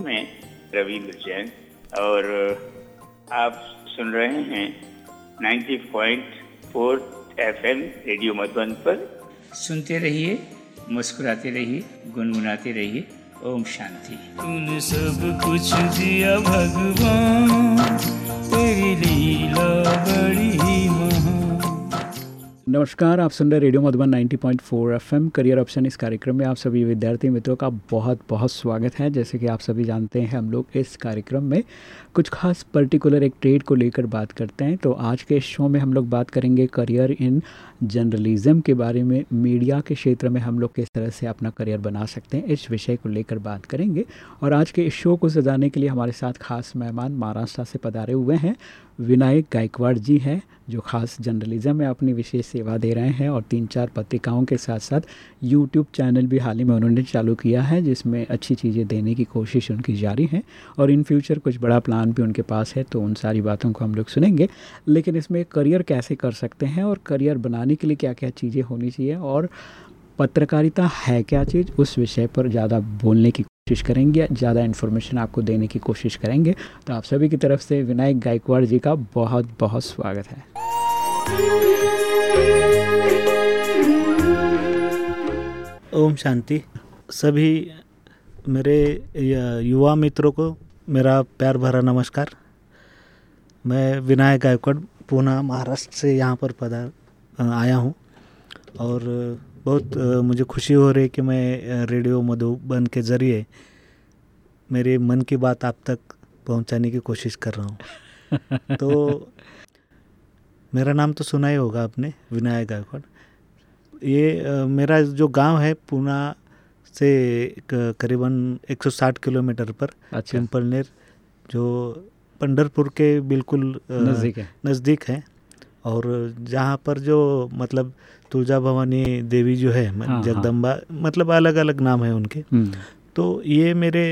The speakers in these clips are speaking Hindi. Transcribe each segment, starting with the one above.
मैं रविंद्र जैन और आप सुन रहे हैं 90.4 एफएम रेडियो मधुबन पर। सुनते रहिए मुस्कुराते रहिए गुनगुनाते रहिए ओम शांति। तूने सब कुछ दिया भगवान तेरी लीला बड़ी नमस्कार, आप सुन रहे radio Madhuban 90.4 FM. Career option इस कार्यक्रम में आप सभी विद्यार्थी मित्रों का बहुत बहुत स्वागत है। जैसे कि आप सभी जानते हैं, हम लोग इस कार्यक्रम में कुछ खास पर्टिकुलर एक ट्रेड को लेकर बात करते हैं। तो आज के शो में हम लोग बात करेंगे करियर इन जर्नलिज्म के बारे में, मीडिया के क्षेत्र में हम लोग किस तरह से अपना करियर बना सकते हैं, इस विषय को लेकर बात करेंगे। और आज के इस शो को सजाने के लिए हमारे साथ खास मेहमान महाराष्ट्र से पधारे हुए हैं। विनायक गायकवाड़ जी हैं, जो खास जर्नलिज्म में अपनी विशेष सेवा दे रहे हैं और तीन चार पत्रिकाओं के साथ साथ यूट्यूब चैनल भी हाल ही में उन्होंने चालू किया है, जिसमें अच्छी चीज़ें देने की कोशिश उनकी जारी है और इन फ्यूचर कुछ बड़ा प्लान भी उनके पास है तो उन सारी बातों को हम लोग सुनेंगे। लेकिन इसमें करियर कैसे कर सकते हैं और करियर बनाने के लिए क्या क्या चीज़ें होनी चाहिए और पत्रकारिता है क्या चीज़, उस विषय पर ज़्यादा बोलने की कोशिश करेंगे, ज़्यादा इन्फॉर्मेशन आपको देने की कोशिश करेंगे। तो आप सभी की तरफ़ से विनायक गायकवाड़ जी का बहुत बहुत स्वागत है। ओम शांति। सभी मेरे युवा मित्रों को मेरा प्यार भरा नमस्कार। मैं विनायक गायकवाड़, पूना, महाराष्ट्र से यहाँ पर पधार आया हूँ। और बहुत मुझे खुशी हो रही है कि मैं रेडियो मधुबन के ज़रिए मेरे मन की बात आप तक पहुँचाने की कोशिश कर रहा हूँ। तो मेरा नाम तो सुना ही होगा आपने विनायक गायकवाड़। ये मेरा जो गाँव है पूना से करीबन 160 किलोमीटर पर अच्छा। पिंपलनेर जो पंडरपुर के बिल्कुल नज़दीक है। नज़दीक है। और जहाँ पर जो मतलब तुलजा भवानी देवी जो है हाँ, हाँ। जगदम्बा मतलब अलग अलग नाम है उनके। हम्म। तो ये मेरे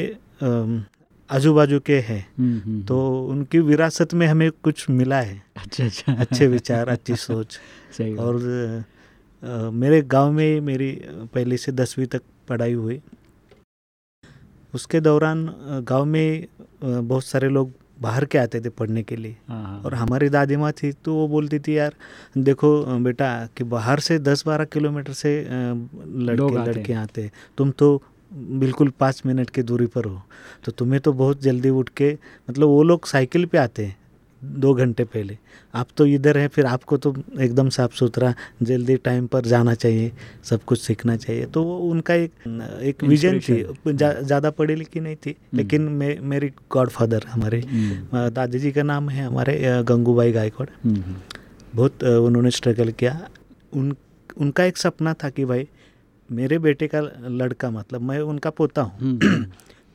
आजू बाजू के हैं। हम्म, हम्म, तो उनकी विरासत में हमें कुछ मिला है। अच्छा अच्छा। अच्छे विचार अच्छी सोच। सही और आ, मेरे गाँव में मेरी पहले से दसवीं तक पढ़ाई हुई। उसके दौरान गाँव में बहुत सारे लोग बाहर के आते थे पढ़ने के लिए। हाँ, हाँ, और। हमारी दादी माँ थी तो वो बोलती थी यार देखो बेटा कि बाहर से दस बारह किलोमीटर से लड़के लड़के आते हैं। तुम तो बिल्कुल पाँच मिनट की दूरी पर हो। तो तुम्हें तो बहुत जल्दी उठ के मतलब वो लोग साइकिल पे आते हैं। दो घंटे पहले। आप तो इधर हैं फिर आपको तो एकदम साफ़ सुथरा जल्दी टाइम पर जाना चाहिए सब कुछ सीखना चाहिए। तो वो उनका एक एक विजन थी। ज़्यादा जा, पढ़ी लिखी नहीं थी हम्म। लेकिन मे, मेरी गॉड फादर हमारे हम्म। दादाजी का नाम है हमारे गंगूबाई गायकवाड़। हम्म, बहुत उन्होंने स्ट्रगल किया। उन उनका एक सपना था कि भाई मेरे बेटे का लड़का मतलब मैं उनका पोता हूँ।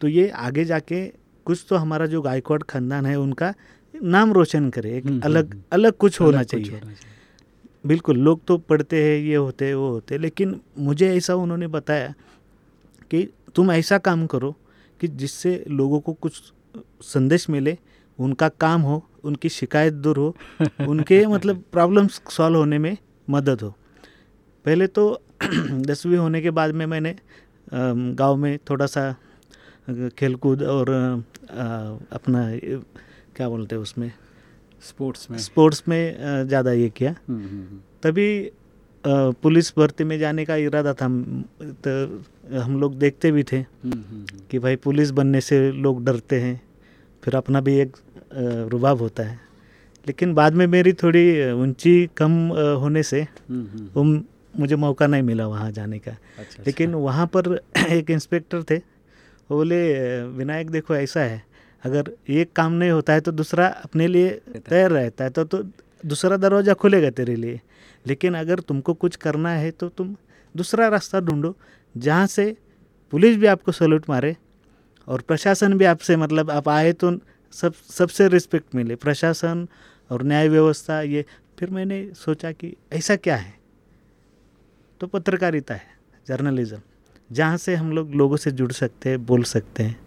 तो ये आगे जाके कुछ तो हमारा जो गायकवाड़ खानदान है उनका नाम रोशन करे एक हम्म, हम्म, अलग हम्म। अलग कुछ होना चाहिए। बिल्कुल लोग तो पढ़ते हैं ये होते हैं वो होते लेकिन मुझे ऐसा उन्होंने बताया कि तुम ऐसा काम करो कि जिससे लोगों को कुछ संदेश मिले उनका काम हो उनकी शिकायत दूर हो उनके मतलब प्रॉब्लम्स सॉल्व होने में मदद हो। पहले तो दसवीं होने के बाद में मैंने गाँव में थोड़ा सा खेलकूद और अपना क्या बोलते हैं उसमें? स्पोर्ट्स में। स्पोर्ट्स में ज़्यादा ये किया। हम्म, हम्म, हम्म। तभी पुलिस भर्ती में जाने का इरादा था। तो हम लोग देखते भी थे कि भाई पुलिस बनने से लोग डरते हैं। फिर अपना भी एक रुबाब होता है। लेकिन बाद में मेरी थोड़ी ऊँची कम होने से वो मुझे मौका नहीं मिला वहाँ जाने का। अच्छा, अच्छा। लेकिन अच्छा। वहाँ पर एक इंस्पेक्टर थे। वो बोले विनायक देखो ऐसा है। अगर एक काम नहीं होता है तो दूसरा अपने लिए तैयार रहता है तो, तो दूसरा दरवाज़ा खुलेगा तेरे लिए। लेकिन अगर तुमको कुछ करना है तो तुम दूसरा रास्ता ढूंढो जहाँ से पुलिस भी आपको सल्यूट मारे और प्रशासन भी आपसे मतलब आप आए तो सब सबसे रिस्पेक्ट मिले। प्रशासन और न्याय व्यवस्था ये। फिर मैंने सोचा कि ऐसा क्या है? तो पत्रकारिता है जर्नलिज्म जहाँ से हम लोग लोगों से जुड़ सकते हैं बोल सकते हैं।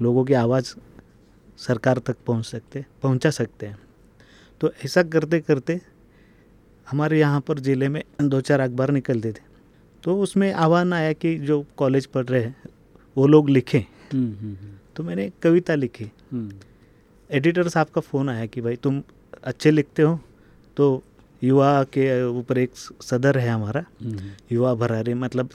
लोगों की आवाज़ सरकार तक पहुँच सकते पहुँचा सकते हैं। तो ऐसा करते करते हमारे यहाँ पर ज़िले में दो चार अखबार निकलते थे। तो उसमें आह्वान आया कि जो कॉलेज पढ़ रहे हैं वो लोग लिखें। हम्म, हम्म, हम्म। तो मैंने कविता लिखी। एडिटर साहब का फ़ोन आया कि भाई तुम अच्छे लिखते हो तो युवा के ऊपर एक सदर है हमारा। युवा भरारी मतलब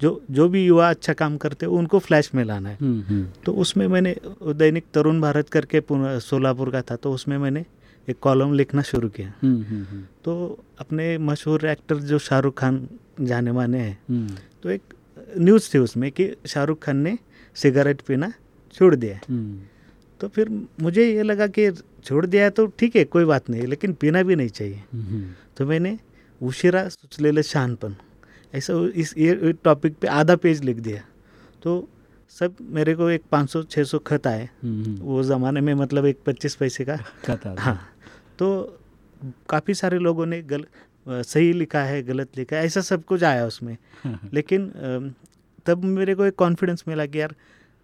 जो जो भी युवा अच्छा काम करते हैं उनको फ्लैश में लाना है। तो उसमें मैंने दैनिक तरुण भारत करके सोलापुर का था तो उसमें मैंने एक कॉलम लिखना शुरू किया। तो अपने मशहूर एक्टर जो शाहरुख खान जाने माने हैं तो एक न्यूज़ थी उसमें कि शाहरुख खान ने सिगरेट पीना छोड़ दिया तो फिर मुझे ये लगा कि छोड़ दिया है तो ठीक है कोई बात नहीं लेकिन पीना भी नहीं चाहिए। तो मैंने उशिरा ले शानपन ऐसा इस ये टॉपिक पे आधा पेज लिख दिया। तो सब मेरे को एक 500-600 खत आए। वो ज़माने में मतलब एक पच्चीस पैसे का। खत हाँ। तो काफ़ी सारे लोगों ने गल सही लिखा है गलत लिखा है ऐसा सब कुछ आया उसमें। लेकिन तब मेरे को एक कॉन्फिडेंस मिला कि यार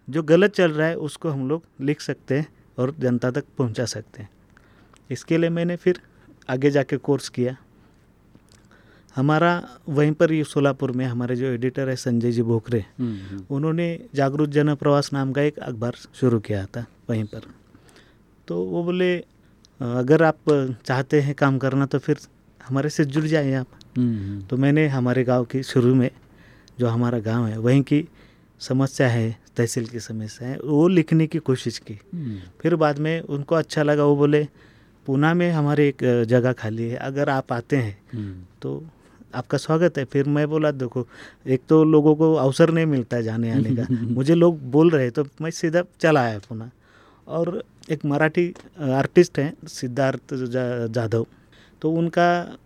जो गलत चल रहा है उसको हम लोग लिख सकते हैं और जनता तक पहुँचा सकते हैं। इसके लिए मैंने फिर आगे जाके कोर्स किया। हमारा वहीं पर ये सोलापुर में हमारे जो एडिटर है संजय जी भोकरे हम्म, हम्म। उन्होंने जागरूक जन प्रवास नाम का एक अखबार शुरू किया था वहीं पर। तो वो बोले अगर आप चाहते हैं काम करना तो फिर हमारे से जुड़ जाए आप। हम्म, तो मैंने हमारे गाँव की शुरू में जो हमारा गाँव है वहीं की समस्या है तहसील की समस्या है वो लिखने की कोशिश की। फिर बाद में उनको अच्छा लगा वो बोले पूना में हमारे एक जगह खाली है अगर आप आते हैं तो आपका स्वागत है। फिर मैं बोला देखो एक तो लोगों को अवसर नहीं मिलता जाने आने का। मुझे लोग बोल रहे तो मैं सीधा चला आया पुनः और एक मराठी आर्टिस्ट हैं सिद्धार्थ जाधव। तो उनका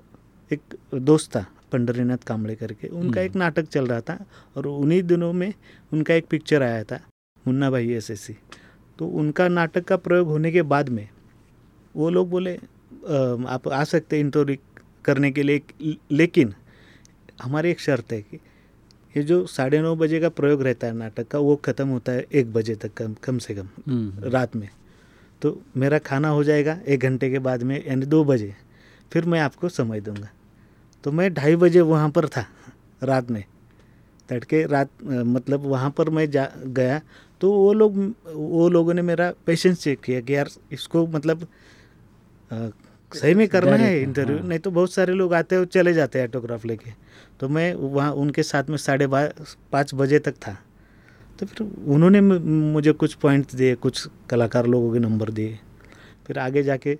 एक दोस्त था पंडरीनाथ कामड़े करके उनका हम्म। एक नाटक चल रहा था और उन्हीं दिनों में उनका एक पिक्चर आया था मुन्ना भाई एस तो उनका नाटक का प्रयोग होने के बाद में वो लोग बोले आप आ सकते इंटरव्यू करने के लिए लेकिन हमारी एक शर्त है कि ये जो साढ़े नौ बजे का प्रयोग रहता है नाटक का वो ख़त्म होता है एक बजे तक कम कम से कम हम्म। रात में। तो मेरा खाना हो जाएगा एक घंटे के बाद में यानी दो बजे फिर मैं आपको समय दूँगा। तो मैं ढाई बजे वहाँ पर था रात में। तड़के रात मतलब वहाँ पर मैं जा गया तो वो लोग वो लोगों ने मेरा पेशेंस चेक किया कि यार इसको मतलब सही में करना है इंटरव्यू हाँ। नहीं तो बहुत सारे लोग आते हैं चले जाते हैं ऑटोग्राफ लेके। तो मैं वहाँ उनके साथ में साढ़े पाँच बजे तक था। तो फिर उन्होंने मुझे कुछ पॉइंट दिए कुछ कलाकार लोगों के नंबर दिए। फिर आगे जाके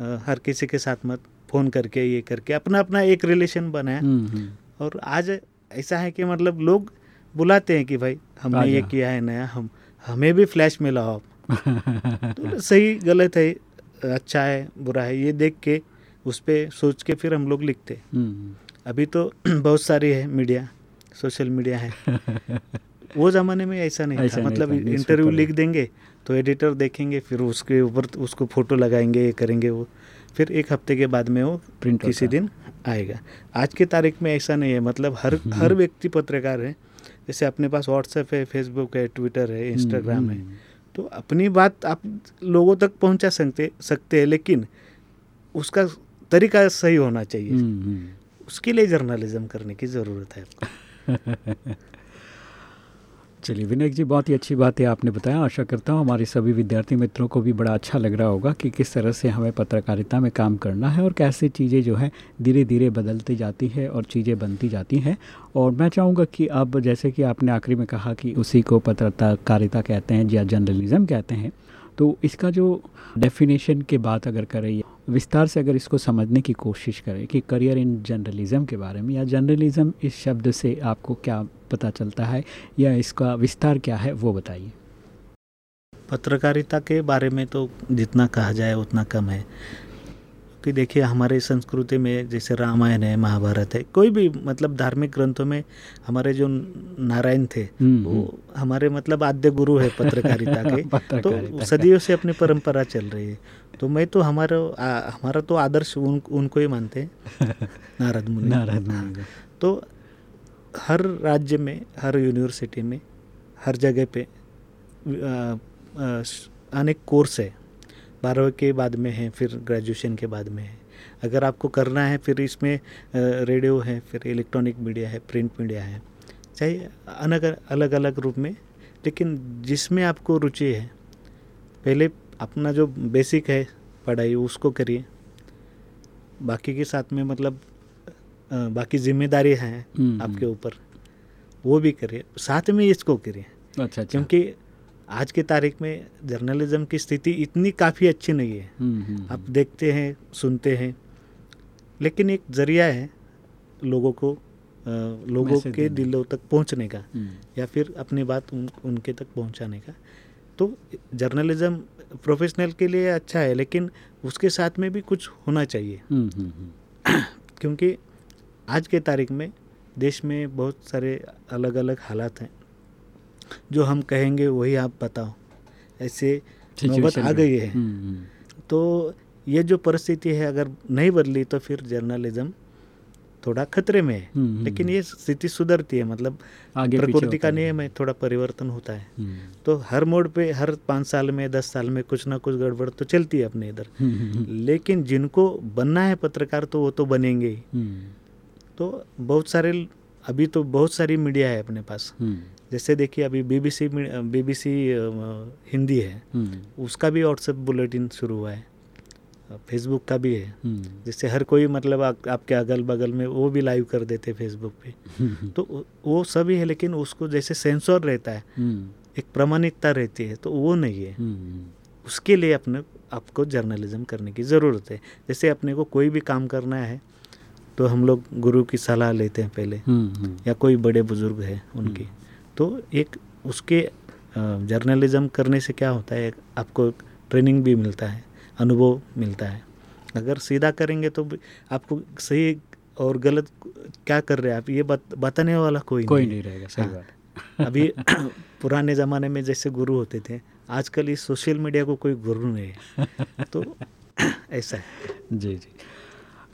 हर किसी के साथ मत फ़ोन करके ये करके अपना अपना एक रिलेशन बनाया हम्म, हम्म। और आज ऐसा है कि मतलब लोग बुलाते हैं कि भाई हमने ये किया है नया हम हमें भी फ्लैश में लाओ आप। तो सही गलत है अच्छा है बुरा है ये देख के उस पर सोच के फिर हम लोग लिखते। हम्म। अभी तो बहुत सारी है मीडिया सोशल मीडिया है। वो ज़माने में ऐसा नहीं ऐसा था नहीं मतलब इंटरव्यू लिख देंगे तो एडिटर देखेंगे फिर उसके ऊपर उसको फ़ोटो लगाएँगे ये करेंगे वो। फिर एक हफ़्ते के बाद में वो प्रिंट किसी दिन आएगा। आज की तारीख में ऐसा नहीं है। मतलब हर। हर व्यक्ति पत्रकार है। जैसे अपने पास व्हाट्सएप है फेसबुक है ट्विटर है इंस्टाग्राम है। हम्म, तो अपनी बात आप लोगों तक पहुँचा सकते सकते हैं लेकिन उसका तरीका सही होना चाहिए हम्म, हम्म। उसके लिए जर्नलिज्म करने की ज़रूरत है चलिए विनायक जी, बहुत ही अच्छी बात है आपने बताया। आशा करता हूँ हमारे सभी विद्यार्थी मित्रों को भी बड़ा अच्छा लग रहा होगा कि किस तरह से हमें पत्रकारिता में काम करना है और कैसे चीज़ें जो है धीरे धीरे बदलती जाती है और चीज़ें बनती जाती हैं। और मैं चाहूँगा कि अब जैसे कि आपने आखिरी में कहा कि उसी को पत्रकारिता कहते हैं या जर्नलिज़म कहते हैं तो इसका जो डेफिनेशन के बात अगर करें विस्तार से अगर इसको समझने की कोशिश करें कि करियर इन जर्नलिज़म के बारे में या जर्नलिज़म इस शब्द से आपको क्या पता चलता है या इसका विस्तार क्या है वो बताइए। पत्रकारिता के बारे में तो जितना कहा जाए उतना कम है। कि देखिए हमारे संस्कृति में जैसे रामायण है महाभारत है कोई भी मतलब धार्मिक ग्रंथों में हमारे जो नारायण थे हम्म, वो हम्म। हमारे मतलब आद्य गुरु है पत्रकारिता के। पत्रकारिता तो सदियों से अपनी परंपरा चल रही है। तो मैं तो हमारा हमारा तो आदर्श उन, उनको ही मानते हैं। नारद मुनि। नारद मुनि तो हर राज्य में हर यूनिवर्सिटी में हर जगह पे अनेक कोर्स है। बारहवीं के बाद में है फिर ग्रेजुएशन के बाद में है। अगर आपको करना है फिर इसमें रेडियो है फिर इलेक्ट्रॉनिक मीडिया है प्रिंट मीडिया है। चाहे अलग अलग अलग रूप में लेकिन जिसमें आपको रुचि है पहले अपना जो बेसिक है पढ़ाई उसको करिए। बाकी के साथ में मतलब बाकी ज़िम्मेदारी हैं हम्म, हम्म। आपके ऊपर वो भी करिए। साथ में इसको करिए। अच्छा, अच्छा। क्योंकि आज की तारीख में जर्नलिज्म की स्थिति इतनी काफ़ी अच्छी नहीं है। हम्म, आप देखते हैं सुनते हैं लेकिन एक ज़रिया है लोगों को आ, लोगों के दिलों तक पहुँचने का या फिर अपनी बात उन, उनके तक पहुँचाने का। तो जर्नलिज्म प्रोफेशनल के लिए अच्छा है लेकिन उसके साथ में भी कुछ होना चाहिए। क्योंकि आज के तारीख में देश में बहुत सारे अलग अलग हालात हैं। जो हम कहेंगे वही आप बताओ। ऐसे नौबत आ गई है। हम्म, हम्म। तो ये जो परिस्थिति है अगर नहीं बदली तो फिर जर्नलिज्म थोड़ा खतरे में है। हम्म, लेकिन ये स्थिति सुधरती है मतलब प्रकृति का नियम है थोड़ा परिवर्तन होता है। तो हर मोड़ पे हर पाँच साल में दस साल में कुछ ना कुछ गड़बड़ तो चलती है अपने इधर। लेकिन जिनको बनना है पत्रकार तो वो तो बनेंगे ही। तो बहुत सारे अभी तो बहुत सारी मीडिया है अपने पास। हम्म। जैसे देखिए अभी बीबीसी बीबीसी हिंदी है। हम्म। उसका भी व्हाट्सएप बुलेटिन शुरू हुआ है। फेसबुक का भी है। हम्म। जैसे हर कोई मतलब आ, आपके अगल बगल में वो भी लाइव कर देते फेसबुक पे। तो वो सभी है लेकिन उसको जैसे सेंसर रहता है एक प्रमाणिकता रहती है तो वो नहीं है। उसके लिए अपने आपको जर्नलिज्म करने की ज़रूरत है। जैसे अपने को कोई भी काम करना है तो हम लोग गुरु की सलाह लेते हैं पहले। हम्म, हम्म। या कोई बड़े बुज़ुर्ग है उनकी। हम्म। तो एक उसके जर्नलिज्म करने से क्या होता है आपको ट्रेनिंग भी मिलता है। अनुभव मिलता है। अगर सीधा करेंगे तो आपको सही और गलत क्या कर रहे हैं आप ये बत, बताने वाला कोई कोई नहीं, नहीं रहेगा सही हाँ। बात। अभी पुराने ज़माने में जैसे गुरु होते थे आजकल इस सोशल मीडिया को कोई गुरु नहीं है। तो ऐसा है। जी जी।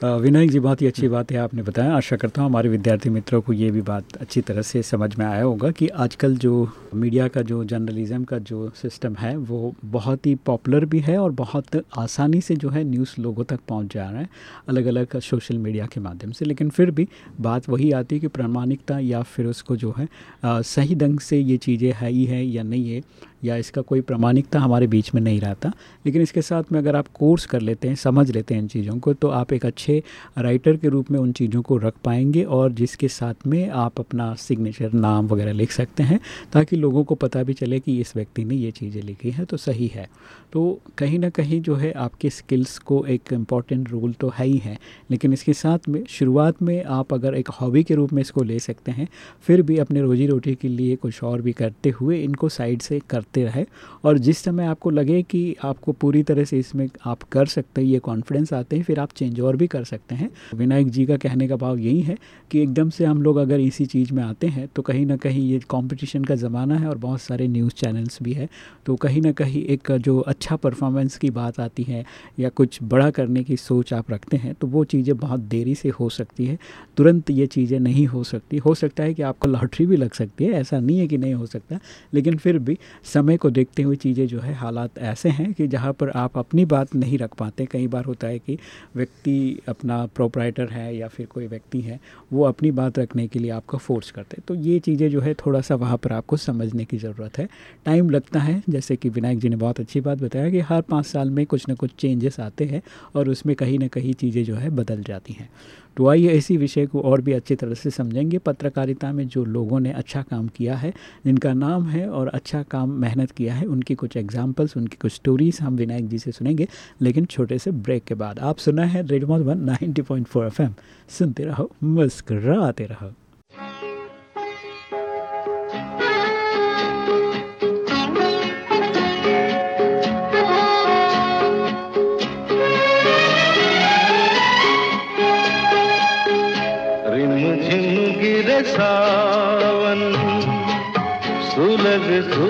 विनायक जी बहुत ही अच्छी बात है आपने बताया। आशा करता हूँ हमारे विद्यार्थी मित्रों को ये भी बात अच्छी तरह से समझ में आया होगा कि आजकल जो मीडिया का जो जर्नलिज़म का जो सिस्टम है वो बहुत ही पॉपुलर भी है और बहुत आसानी से जो है न्यूज़ लोगों तक पहुँच जा रहा है अलग अलग सोशल मीडिया के माध्यम से। लेकिन फिर भी बात वही आती है कि प्रामाणिकता या फिर उसको जो है आ, सही ढंग से ये चीज़ें है ही है या नहीं है या इसका कोई प्रमाणिकता हमारे बीच में नहीं रहता। लेकिन इसके साथ में अगर आप कोर्स कर लेते हैं, समझ लेते हैं इन चीज़ों को तो आप एक अच्छे राइटर के रूप में उन चीज़ों को रख पाएँगे और जिसके साथ में आप अपना सिग्नेचर नाम वगैरह लिख सकते हैं, ताकि लोगों को पता भी चले कि इस व्यक्ति ने ये चीज़ें लिखी हैं तो सही है। तो कहीं ना कहीं जो है आपके स्किल्स को एक इंपॉर्टेंट रोल तो है ही है, लेकिन इसके साथ में, शुरुआत में आप अगर एक हॉबी के रूप में इसको ले सकते हैं, फिर भी अपने रोजी रोटी के लिए कुछ और भी करते हुए इनको साइड से करते रहे और जिस समय आपको लगे कि आपको पूरी तरह से इसमें आप कर सकते हैं, ये कॉन्फिडेंस आते हैं, फिर आप चेंज और भी कर सकते हैं। विनायक जी का कहने का भाव यही है कि एकदम से हम लोग अगर इसी चीज़ में आते हैं तो कहीं ना कहीं ये कॉम्पिटिशन का ज़माना है और बहुत सारे न्यूज़ चैनल्स भी है। तो कहीं ना कहीं एक जो अच्छा परफॉर्मेंस की बात आती है या कुछ बड़ा करने की सोच आप रखते हैं तो वो चीज़ें बहुत देरी से हो सकती है। तुरंत ये चीज़ें नहीं हो सकती। हो सकता है कि आपको लॉटरी भी लग सकती है, ऐसा नहीं है कि नहीं हो सकता, लेकिन फिर भी समय को देखते हुए चीज़ें जो है, हालात ऐसे हैं कि जहाँ पर आप अपनी बात नहीं रख पाते। कई बार होता है कि व्यक्ति अपना प्रोपराइटर है या फिर कोई व्यक्ति है, वो अपनी बात रखने के लिए आपको फोर्स करते तो ये चीज़ें जो है थोड़ा सा वहाँ पर आपको समझने की ज़रूरत है। टाइम लगता है, जैसे कि विनायक जी ने बहुत अच्छी बात बताया कि हर पाँच साल में कुछ ना कुछ चेंजेस आते हैं और उसमें कहीं ना कहीं चीज़ें जो है, बदल जाती हैं। तो आइए इसी विषय को और भी अच्छी तरह से समझेंगे। पत्रकारिता में जो लोगों ने अच्छा काम किया है, जिनका नाम है और अच्छा काम मेहनत किया है, उनकी कुछ एग्जाम्पल्स उनकी कुछ स्टोरीज हम विनायक जी से सुनेंगे, लेकिन छोटे से ब्रेक के बाद। आप सुना है रेडमोट one ninety point four F M सुनते रहो, मुस्कराते रहो।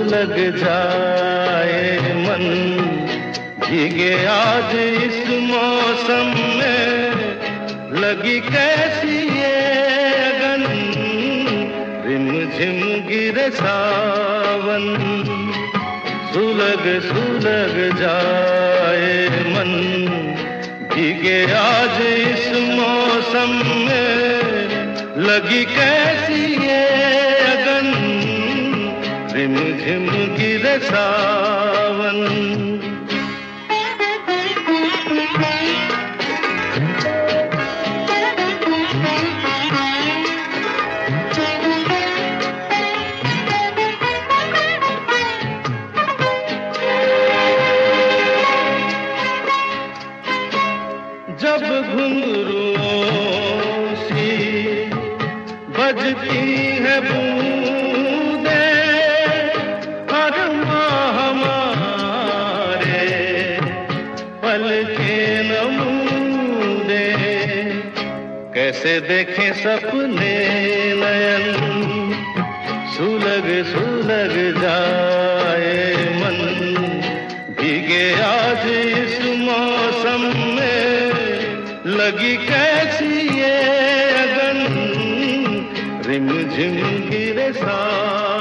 सुलग जाए मन। भीगे आज इस मौसम में। लगी कैसी ये अगन? रिम झिम गिर सावन। सुलग सुलग जाए मन। भीगे आज इस मौसम में। लगी कैसी सावन कैसे देखे सपने नयन? सुलग सुलग जाए मन। भीगे आज इस मौसम में। लगी कैसी ये अगन? रिम झिम गिरे सावन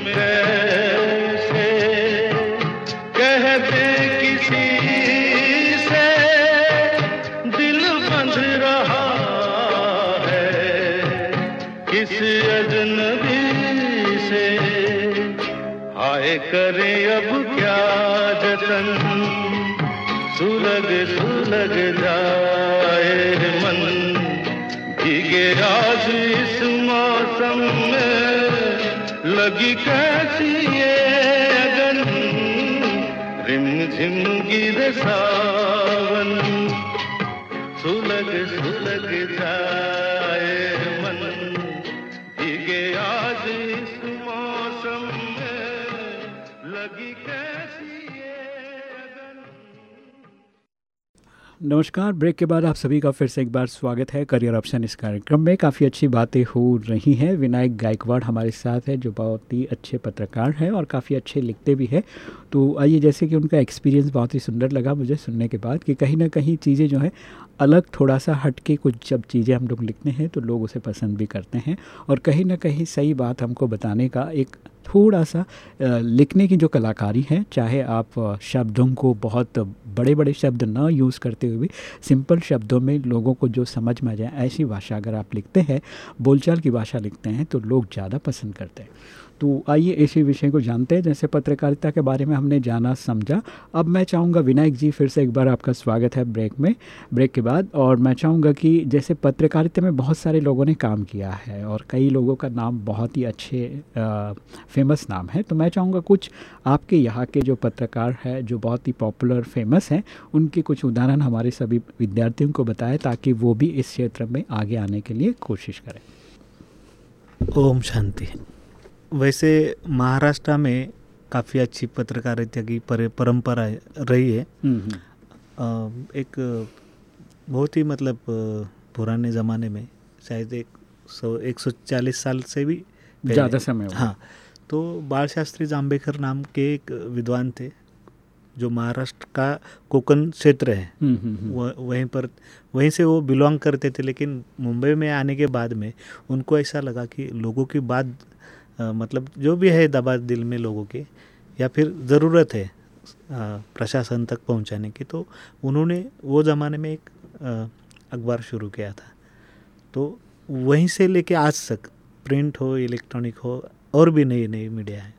में लगी कैसी ये अगन? रिम झिम गिर सावन। सुलग सुलग जाए नमस्कार, ब्रेक के बाद आप सभी का फिर से एक बार स्वागत है। करियर ऑप्शन इस कार्यक्रम में काफ़ी अच्छी बातें हो रही हैं। विनायक गायकवाड़ हमारे साथ है, जो बहुत ही अच्छे पत्रकार हैं और काफ़ी अच्छे लिखते भी हैं। तो आइए, जैसे कि उनका एक्सपीरियंस बहुत ही सुंदर लगा मुझे सुनने के बाद कि कहीं ना कहीं चीज़ें जो है, अलग थोड़ा सा हट के कुछ जब चीज़ें हम लोग लिखते हैं तो लोग उसे पसंद भी करते हैं। और कहीं ना कहीं सही बात हमको बताने का एक थोड़ा सा लिखने की जो कलाकारी है, चाहे आप शब्दों को बहुत बड़े बड़े शब्द ना यूज़ करते हुए सिंपल शब्दों में लोगों को जो समझ में आ जाए, ऐसी भाषा अगर आप लिखते हैं, बोलचाल की भाषा लिखते हैं तो लोग ज़्यादा पसंद करते हैं। तो आइए इसी विषय को जानते हैं। जैसे पत्रकारिता के बारे में हमने जाना समझा। अब मैं चाहूँगा विनायक जी फिर से एक बार आपका स्वागत है ब्रेक में ब्रेक के बाद। और मैं चाहूँगा कि जैसे पत्रकारिता में बहुत सारे लोगों ने काम किया है और कई लोगों का नाम बहुत ही अच्छे अ, फ़ेमस नाम है तो मैं चाहूँगा कुछ आपके यहाँ के जो पत्रकार है जो बहुत ही पॉपुलर फ़ेमस हैं उनके कुछ उदाहरण हमारे सभी विद्यार्थियों को बताएँ ताकि वो भी इस क्षेत्र में आगे आने के लिए कोशिश करें। ओम शांति। वैसे महाराष्ट्र में काफ़ी अच्छी पत्रकारिता की पर, परंपरा रही है। हम्म, हम्म, एक बहुत ही मतलब पुराने ज़माने में शायद एक सौ एक सौ चालीस साल से भी ज़्यादा समय हाँ तो बाल शास्त्री जाम्बेकर नाम के एक विद्वान थे जो महाराष्ट्र का कोकण क्षेत्र है। हम्म। वह वहीं पर वहीं से वो बिलोंग करते थे लेकिन मुंबई में आने के बाद में उनको ऐसा लगा कि लोगों की बात मतलब जो भी है दबा दिल में लोगों के, या फिर ज़रूरत है प्रशासन तक पहुँचाने की तो उन्होंने वो ज़माने में एक अखबार शुरू किया था। तो वहीं से लेके आज तक प्रिंट हो, इलेक्ट्रॉनिक हो, और भी नई नई मीडिया है।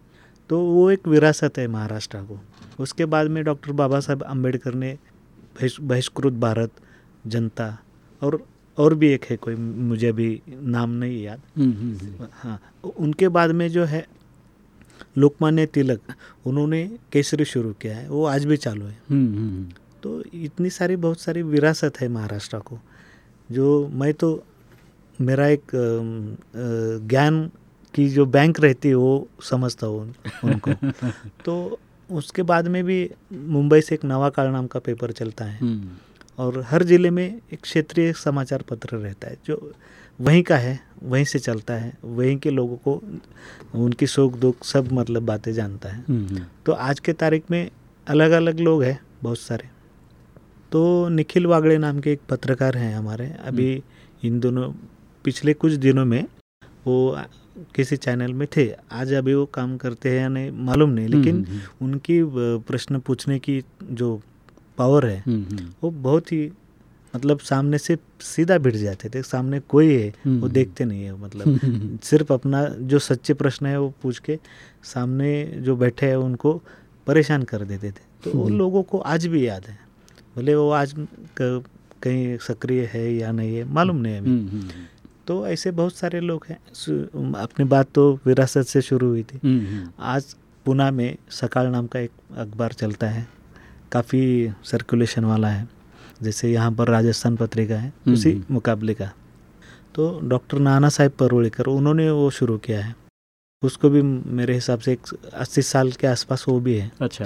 तो वो एक विरासत है महाराष्ट्र को। उसके बाद में डॉक्टर बाबा साहब अंबेडकर ने बहिष्कृत भारत, जनता और और भी एक है कोई मुझे अभी नाम नहीं याद। हम्म, हम्म, हम्म। हाँ उनके बाद में जो है लोकमान्य तिलक उन्होंने केसरी शुरू किया है वो आज भी चालू है। तो इतनी सारी बहुत सारी विरासत है महाराष्ट्र को जो मैं तो मेरा एक ज्ञान की जो बैंक रहती है वो समझता हूँ उन- उनको। तो उसके बाद में भी मुंबई से एक नवा काल नाम का पेपर चलता है। और हर ज़िले में एक क्षेत्रीय समाचार पत्र रहता है जो वहीं का है वहीं से चलता है वहीं के लोगों को उनकी सुख दुख सब मतलब बातें जानता है। हम्म, हम्म, तो आज के तारीख में अलग अलग लोग हैं बहुत सारे। तो निखिल वागड़े नाम के एक पत्रकार हैं हमारे। अभी इन दोनों पिछले कुछ दिनों में वो किसी चैनल में थे। आज अभी वो काम करते हैं या नहीं मालूम नहीं लेकिन हम्म, उनकी प्रश्न पूछने की जो पावर है हम्म, हम्म, वो बहुत ही मतलब सामने से सीधा भिड़ जाते थे सामने कोई है वो हम्म। देखते नहीं है मतलब सिर्फ़ अपना जो सच्चे प्रश्न है वो पूछ के सामने जो बैठे हैं उनको परेशान कर देते थे। तो उन। लोगों को आज भी याद है भले वो आज कहीं सक्रिय है या नहीं है मालूम नहीं अभी। तो ऐसे बहुत सारे लोग हैं अपनी बात तो विरासत से शुरू हुई थी। आज पुणे में सकाल नाम का एक अखबार चलता है काफ़ी सर्कुलेशन वाला है। जैसे यहाँ पर राजस्थान पत्रिका है हम्म, उसी हम्म। मुकाबले का। तो डॉक्टर नाना साहेब परोड़ेकर उन्होंने वो शुरू किया है। उसको भी मेरे हिसाब से एक अस्सी साल के आसपास वो भी है। अच्छा।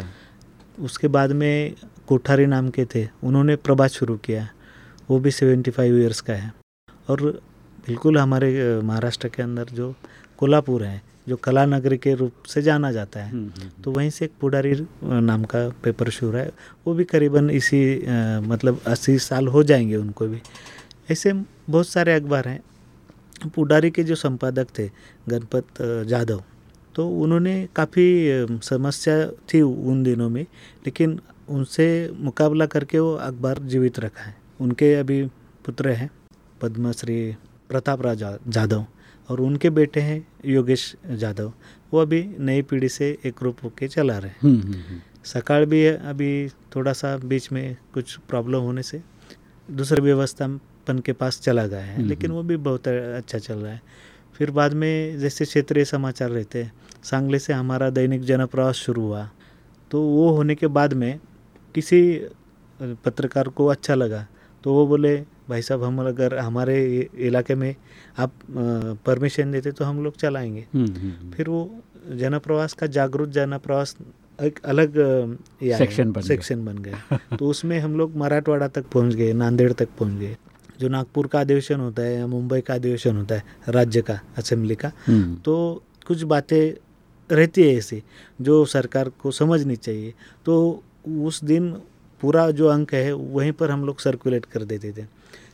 उसके बाद में कोठारी नाम के थे उन्होंने प्रभात शुरू किया वो भी सेवेंटी फाइव ईयर्स का है। और बिल्कुल हमारे महाराष्ट्र के अंदर जो कोल्हापुर है जो कला नगरी के रूप से जाना जाता है। हम्म, हम्म, तो वहीं से एक पुडारी नाम का पेपर शुरू है। वो भी करीबन इसी अ, मतलब अस्सी साल हो जाएँगे उनको भी। ऐसे बहुत सारे अखबार हैं। पुडारी के जो संपादक थे गणपत जाधव तो उन्होंने काफ़ी समस्या थी उन दिनों में लेकिन उनसे मुकाबला करके वो अखबार जीवित रखा है। उनके अभी पुत्र हैं पद्मश्री प्रताप राज जा- जाधव। और उनके बेटे हैं योगेश जाधव। वो अभी नई पीढ़ी से एक रूप होके चला रहे हैं। हम्म, हम्म, हम्म, सकाळ भी है, अभी थोड़ा सा बीच में कुछ प्रॉब्लम होने से दूसरे व्यवस्थापन के पास चला गया है। लेकिन वो भी बहुत अच्छा चल रहा है। फिर बाद में जैसे क्षेत्रीय समाचार रहते हैं सांगली से हमारा दैनिक जनप्रवास शुरू हुआ। तो वो होने के बाद में किसी पत्रकार को अच्छा लगा। तो वो बोले भाई साहब हम अगर हमारे इलाके में आप परमिशन देते तो हम लोग चलाएँगे। हम्म, हम्म, फिर वो जनप्रवास का जागरूक जनप्रवास एक अलग सेक्शन बन गया। सेक्शन बन गया। तो उसमें हम लोग मराठवाड़ा तक पहुँच गए नांदेड़ तक पहुँच गए। जो नागपुर का अधिवेशन होता है या मुंबई का अधिवेशन होता है राज्य का असेंबली का हम्म, तो कुछ बातें रहती है ऐसी जो सरकार को समझनी चाहिए। तो उस दिन पूरा जो अंक है वहीं पर हम लोग सर्कुलेट कर देते थे।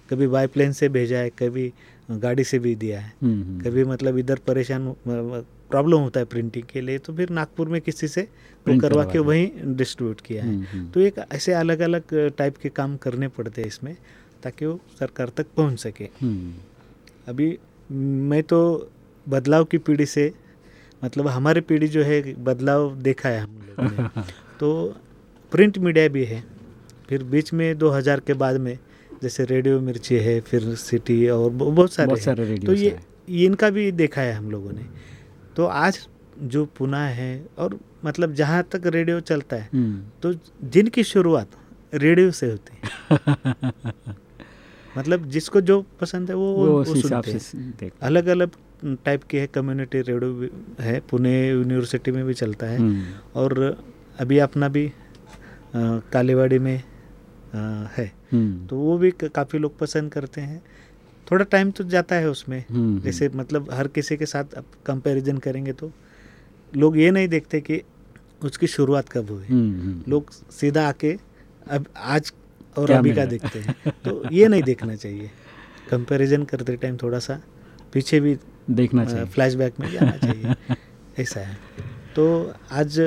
कभी बाई प्लेन से भेजा है कभी गाड़ी से भी दिया है। हम्म, हम्म, कभी मतलब इधर परेशान प्रॉब्लम होता है प्रिंटिंग के लिए तो फिर नागपुर में किसी से वो करवा के वहीं डिस्ट्रीब्यूट किया है। हम्म, तो एक ऐसे अलग अलग टाइप के काम करने पड़ते हैं इसमें ताकि वो सरकार तक पहुँच सके। अभी मैं तो बदलाव की पीढ़ी से मतलब हमारी पीढ़ी जो है बदलाव देखा है हम लोगों ने। तो प्रिंट मीडिया भी है। फिर बीच में 2000 के बाद में जैसे रेडियो मिर्ची है फिर सिटी और बहुत सारे बहुत। सारे तो ये इनका भी देखा है हम लोगों ने। तो आज जो पुणे है और मतलब जहाँ तक रेडियो चलता है हम्म, तो दिन की शुरुआत रेडियो से होती है। मतलब जिसको जो पसंद है वो वो वो सुनते हैं। अलग अलग टाइप के है कम्युनिटी रेडियो भी है पुणे यूनिवर्सिटी में भी चलता है। हम्म, और अभी अपना भी कालीवाड़ी में अ, है। तो वो भी काफ़ी लोग पसंद करते हैं। थोड़ा टाइम तो जाता है उसमें। हम्म, जैसे मतलब हर किसी के साथ आप कंपैरिजन करेंगे तो लोग ये नहीं देखते कि उसकी शुरुआत कब हुई। हम्म, हम्म, लोग सीधा आके अब आज और अभी का देखते हैं। तो ये नहीं देखना चाहिए। कंपैरिजन करते टाइम थोड़ा सा पीछे भी देखना चाहिए। फ्लैशबैक में जाना चाहिए। ऐसा है। तो आज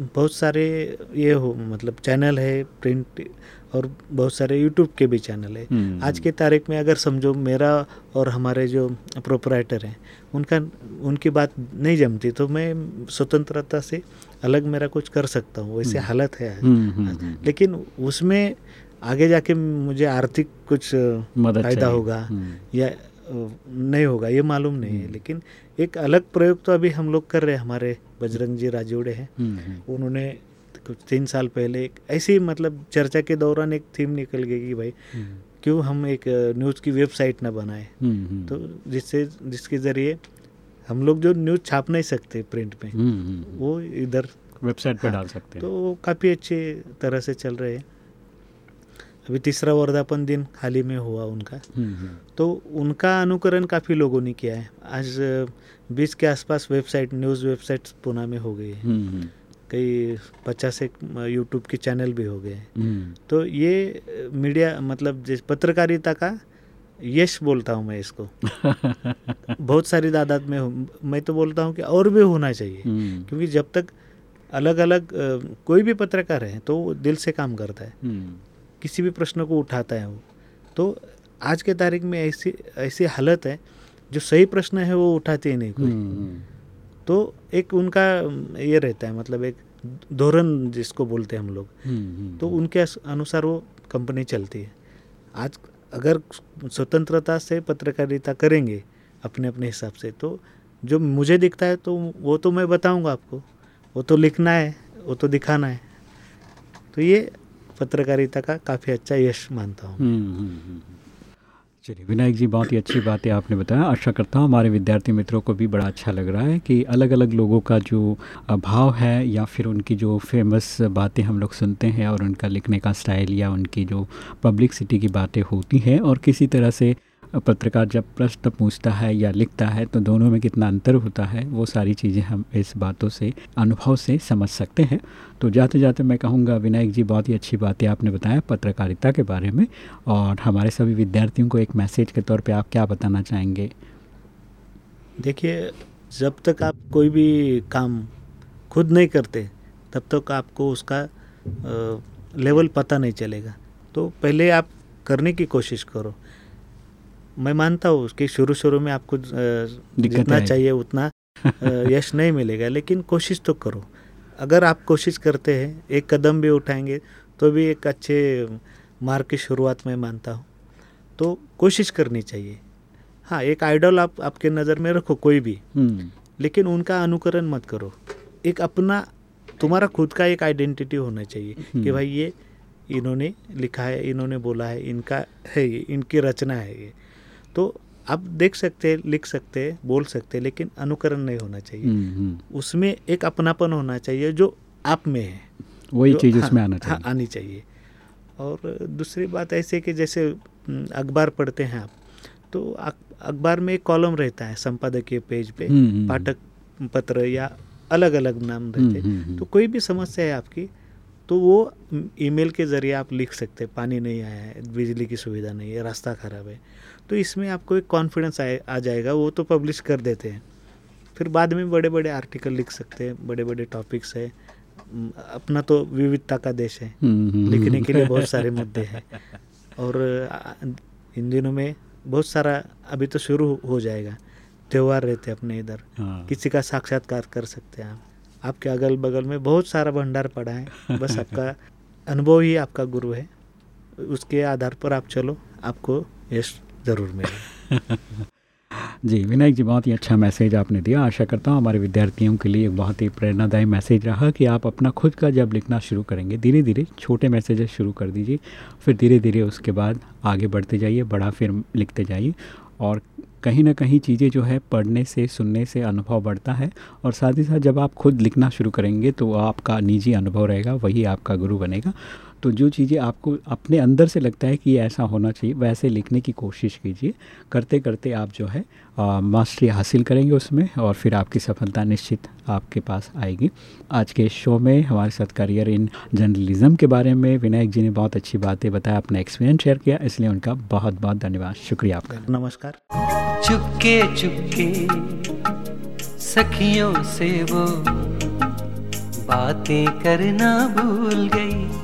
बहुत सारे ये हो मतलब चैनल है प्रिंट और बहुत सारे यूट्यूब के भी चैनल है। हम्म, आज के तारीख में अगर समझो मेरा और हमारे जो प्रोपराइटर हैं उनका उनकी बात नहीं जमती तो मैं स्वतंत्रता से अलग मेरा कुछ कर सकता हूँ वैसे हम्म। हालत है। हम्म, लेकिन उसमें आगे जाके मुझे आर्थिक कुछ फ़ायदा होगा या नहीं होगा ये मालूम नहीं है। लेकिन एक अलग प्रयोग तो अभी हम लोग कर रहे हैं हमारे बजरंग जी राजोड़े हैं। उन्होंने कुछ तीन साल पहले एक ऐसी मतलब चर्चा के दौरान एक थीम निकल गई कि भाई हम्म, क्यों हम एक न्यूज़ की वेबसाइट ना बनाए? हम्म, हम्म, तो जिससे जिसके ज़रिए हम लोग जो न्यूज़ छाप नहीं सकते प्रिंट में हम्म, वो इधर वेबसाइट पे हाँ, डाल सकते हैं। तो वो काफ़ी अच्छे तरह से चल रहे हैं। अभी तीसरा वर्धापन दिन हाल ही में हुआ उनका। तो उनका अनुकरण काफ़ी लोगों ने किया है। आज बीस के आसपास वेबसाइट न्यूज़ वेबसाइट पुणे में हो गई है। कई पचास एक यूट्यूब के चैनल भी हो गए तो ये मीडिया मतलब जिस पत्रकारिता का यश बोलता हूँ मैं इसको। बहुत सारी दादात में हूँ। मैं तो बोलता हूँ कि और भी होना चाहिए। क्योंकि जब तक अलग अलग कोई भी पत्रकार है तो वो दिल से काम करता है। किसी भी प्रश्न को उठाता है वो। तो आज के तारीख में ऐसी ऐसी हालत है जो सही प्रश्न है वो उठाते ही नहीं कोई। तो एक उनका ये रहता है मतलब एक धोरण जिसको बोलते हैं हम लोग। तो उनके अनुसार वो कंपनी चलती है। आज अगर स्वतंत्रता से पत्रकारिता करेंगे अपने अपने हिसाब से तो जो मुझे दिखता है तो वो तो मैं बताऊँगा आपको। वो तो लिखना है वो तो दिखाना है। तो ये पत्रकारिता का काफ़ी अच्छा यश मानता हूँ। हम्म, हम्म, हम्म, चलिए, विनायक जी, बहुत ही अच्छी बातें आपने बताया। आशा करता हूँ हमारे विद्यार्थी मित्रों को भी बड़ा अच्छा लग रहा है कि अलग अलग लोगों का जो भाव है या फिर उनकी जो फ़ेमस बातें हम लोग सुनते हैं और उनका लिखने का स्टाइल या उनकी जो पब्लिक सिटी की बातें होती हैं और किसी तरह से पत्रकार जब प्रश्न पूछता है या लिखता है तो दोनों में कितना अंतर होता है, वो सारी चीज़ें हम इस बातों से, अनुभव से समझ सकते हैं। तो जाते जाते मैं कहूँगा, विनायक जी, बहुत ही अच्छी बातें आपने बताया पत्रकारिता के बारे में, और हमारे सभी विद्यार्थियों को एक मैसेज के तौर पर आप क्या बताना चाहेंगे? देखिए, जब तक आप कोई भी काम खुद नहीं करते, तब तक आपको उसका लेवल पता नहीं चलेगा। तो पहले आप करने की कोशिश करो। मैं मानता हूँ कि शुरू शुरू में आपको जितना चाहिए उतना यश नहीं मिलेगा लेकिन कोशिश तो करो। अगर आप कोशिश करते हैं एक कदम भी उठाएँगे तो भी एक अच्छे मार्ग की शुरुआत में मानता हूँ। तो कोशिश करनी चाहिए। हाँ एक आइडल आप आपके नज़र में रखो कोई भी। हम्म। लेकिन उनका अनुकरण मत करो। एक अपना तुम्हारा खुद का एक आइडेंटिटी होना चाहिए कि हम्म। भाई ये इन्होंने लिखा है इन्होंने बोला है इनका है ये इनकी रचना है ये। तो आप देख सकते हैं लिख सकते हैं बोल सकते हैं लेकिन अनुकरण नहीं होना चाहिए। हम्म, हम्म। उसमें एक अपनापन होना चाहिए जो आप में है। वही चीज़ उसमें आना हाँ, चाहिए। हाँ, आनी चाहिए। और दूसरी बात ऐसे कि जैसे अखबार पढ़ते हैं आप तो अखबार में एक कॉलम रहता है संपादकीय पेज पे हम्म, पाठक पत्र या अलग अलग नाम रहते हैं। तो कोई भी समस्या है आपकी तो वो ईमेल के ज़रिए आप लिख सकते हैं पानी नहीं आया है बिजली की सुविधा नहीं है रास्ता ख़राब है। तो इसमें आपको एक कॉन्फिडेंस आ जाएगा वो तो पब्लिश कर देते हैं। फिर बाद में बड़े बड़े आर्टिकल लिख सकते हैं बड़े बड़े टॉपिक्स है अपना तो विविधता का देश है। हम्म, हम्म, लिखने के लिए बहुत सारे मुद्दे हैं। और इन दिनों में बहुत सारा अभी तो शुरू हो जाएगा। त्यौहार रहते अपने इधर। हाँ। किसी का साक्षात्कार कर सकते हैं आप। आपके अगल बगल में बहुत सारा भंडार पड़ा है। बस आपका अनुभव ही आपका गुरु है। उसके आधार पर आप चलो आपको यश ज़रूर मिले। जी, विनायक जी, बहुत ही अच्छा मैसेज आपने दिया। आशा करता हूँ हमारे विद्यार्थियों के लिए बहुत ही प्रेरणादायी मैसेज रहा कि आप अपना खुद का जब लिखना शुरू करेंगे धीरे धीरे छोटे मैसेजेस शुरू कर दीजिए, फिर धीरे धीरे उसके बाद आगे बढ़ते जाइए, बड़ा फिर लिखते जाइए और कहीं ना कहीं चीज़ें जो है पढ़ने से, सुनने से अनुभव बढ़ता है और साथ ही साथ जब आप खुद लिखना शुरू करेंगे तो आपका निजी अनुभव रहेगा, वही आपका गुरु बनेगा। तो जो चीज़ें आपको अपने अंदर से लगता है कि ऐसा होना चाहिए, वैसे लिखने की कोशिश कीजिए। करते करते आप जो है मास्टरी हासिल करेंगे उसमें और फिर आपकी सफलता निश्चित आपके पास आएगी। आज के शो में हमारे साथ करियर इन जर्नलिज्म के बारे में विनायक जी ने बहुत अच्छी बातें बताया अपना एक्सपीरियंस शेयर किया, इसलिए उनका बहुत बहुत धन्यवाद। शुक्रिया आपका। नमस्कार। चुपके चुपके, सखियों से वो बातें करना भूल गई।